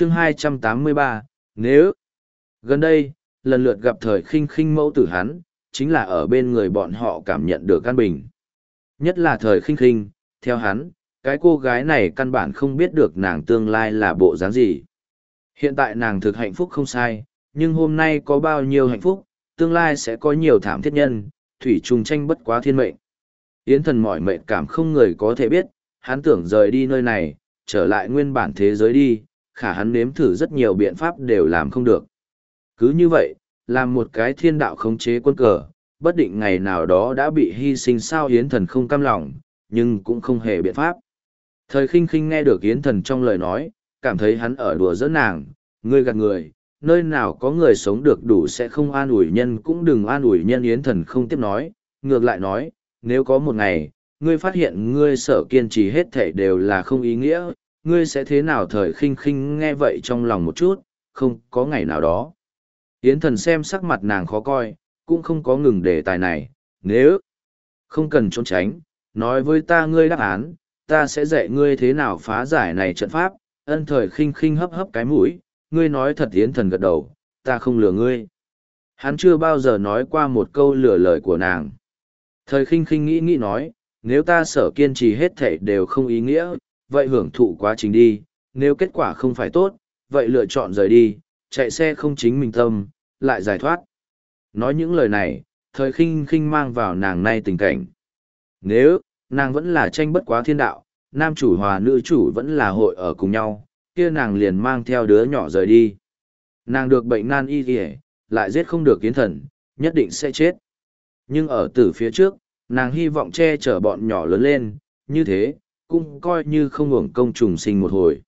chương 283, nếu gần đây lần lượt gặp thời khinh khinh mẫu tử hắn chính là ở bên người bọn họ cảm nhận được căn bình. Nhất là thời khinh khinh theo hắn cái cô gái này căn bản không biết được nàng tương lai là bộ dáng gì. Hiện tại nàng thực hạnh phúc không sai nhưng hôm nay có bao nhiêu hạnh phúc tương lai sẽ có nhiều thảm thiết nhân thủy trùng tranh bất quá thiên mệnh. Yến thần mọi mệnh cảm không người có thể biết hắn tưởng rời đi nơi này trở lại nguyên bản thế giới đi khả hắn nếm thử rất nhiều biện pháp đều làm không được. Cứ như vậy, làm một cái thiên đạo khống chế quân cờ, bất định ngày nào đó đã bị hy sinh sao Yến Thần không cam lòng, nhưng cũng không hề biện pháp. Thời khinh khinh nghe được Yến Thần trong lời nói, cảm thấy hắn ở đùa giỡn nàng, ngươi gạt người, nơi nào có người sống được đủ sẽ không an ủi nhân cũng đừng an ủi nhân Yến Thần không tiếp nói, ngược lại nói, nếu có một ngày, ngươi phát hiện ngươi sợ kiên trì hết thể đều là không ý nghĩa, ngươi sẽ thế nào thời khinh khinh nghe vậy trong lòng một chút, không có ngày nào đó. Yến thần xem sắc mặt nàng khó coi, cũng không có ngừng đề tài này, nếu không cần trốn tránh, nói với ta ngươi đáp án, ta sẽ dạy ngươi thế nào phá giải này trận pháp, ân thời khinh khinh hấp hấp cái mũi, ngươi nói thật Yến thần gật đầu, ta không lừa ngươi. Hắn chưa bao giờ nói qua một câu lừa lời của nàng. Thời khinh khinh nghĩ nghĩ nói, nếu ta sở kiên trì hết thảy đều không ý nghĩa, vậy hưởng thụ quá trình đi, nếu kết quả không phải tốt, vậy lựa chọn rời đi, chạy xe không chính mình tâm, lại giải thoát. Nói những lời này, thời khinh khinh mang vào nàng nay tình cảnh. Nếu, nàng vẫn là tranh bất quá thiên đạo, nam chủ hòa nữ chủ vẫn là hội ở cùng nhau, kia nàng liền mang theo đứa nhỏ rời đi. Nàng được bệnh nan y kìa, lại giết không được kiến thần, nhất định sẽ chết. Nhưng ở từ phía trước, nàng hy vọng che chở bọn nhỏ lớn lên, như thế, cũng coi như không hưởng công trùng sinh một hồi.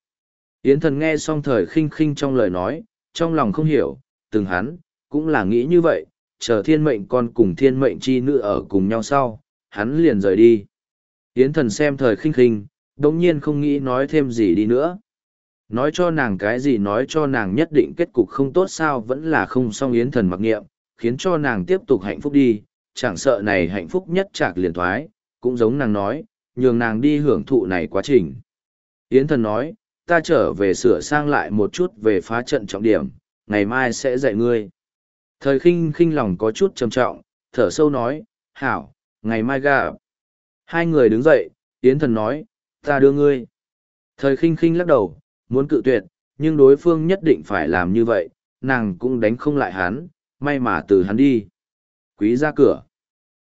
Yến thần nghe xong thời khinh khinh trong lời nói, trong lòng không hiểu, từng hắn, cũng là nghĩ như vậy, chờ thiên mệnh con cùng thiên mệnh chi nữ ở cùng nhau sau, hắn liền rời đi. Yến thần xem thời khinh khinh, đồng nhiên không nghĩ nói thêm gì đi nữa. Nói cho nàng cái gì nói cho nàng nhất định kết cục không tốt sao vẫn là không xong Yến thần mặc nghiệm, khiến cho nàng tiếp tục hạnh phúc đi, chẳng sợ này hạnh phúc nhất chạc liền thoái, cũng giống nàng nói, nhường nàng đi hưởng thụ này quá trình. Yến thần nói, ta trở về sửa sang lại một chút về phá trận trọng điểm, ngày mai sẽ dạy ngươi. Thời khinh khinh lòng có chút trầm trọng, thở sâu nói, hảo, ngày mai gặp. Hai người đứng dậy, Yến thần nói, ta đưa ngươi. Thời khinh khinh lắc đầu, muốn cự tuyệt, nhưng đối phương nhất định phải làm như vậy, nàng cũng đánh không lại hắn, may mà từ hắn đi. Quý ra cửa.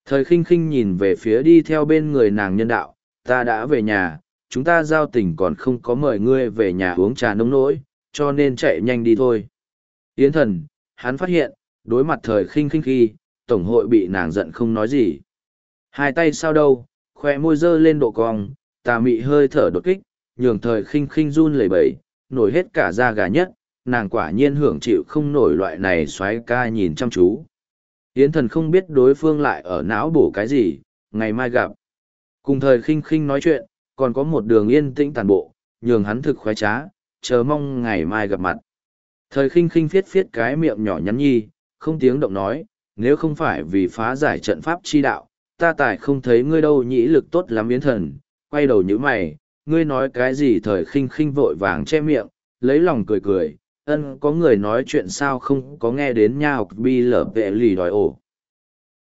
Thời khinh khinh nhìn về phía đi theo bên người nàng nhân đạo, ta đã về nhà, chúng ta giao tình còn không có mời ngươi về nhà uống trà nông nỗi, cho nên chạy nhanh đi thôi. Yến thần, hắn phát hiện, đối mặt thời khinh khinh khi, tổng hội bị nàng giận không nói gì. Hai tay sao đâu, khoe môi dơ lên độ cong, tà mị hơi thở đột kích, nhường thời khinh khinh run lẩy bẩy, nổi hết cả da gà nhất, nàng quả nhiên hưởng chịu không nổi loại này xoáy ca nhìn chăm chú. Yến thần không biết đối phương lại ở não bổ cái gì, ngày mai gặp. Cùng thời khinh khinh nói chuyện, còn có một đường yên tĩnh tàn bộ, nhường hắn thực khoái trá, chờ mong ngày mai gặp mặt. Thời khinh khinh phiết phiết cái miệng nhỏ nhắn nhi, không tiếng động nói, nếu không phải vì phá giải trận pháp chi đạo, ta tài không thấy ngươi đâu nhĩ lực tốt lắm yến thần, quay đầu như mày, ngươi nói cái gì thời khinh khinh vội vàng che miệng, lấy lòng cười cười, ân có người nói chuyện sao không có nghe đến nha học bi lở vệ lì đòi ổ.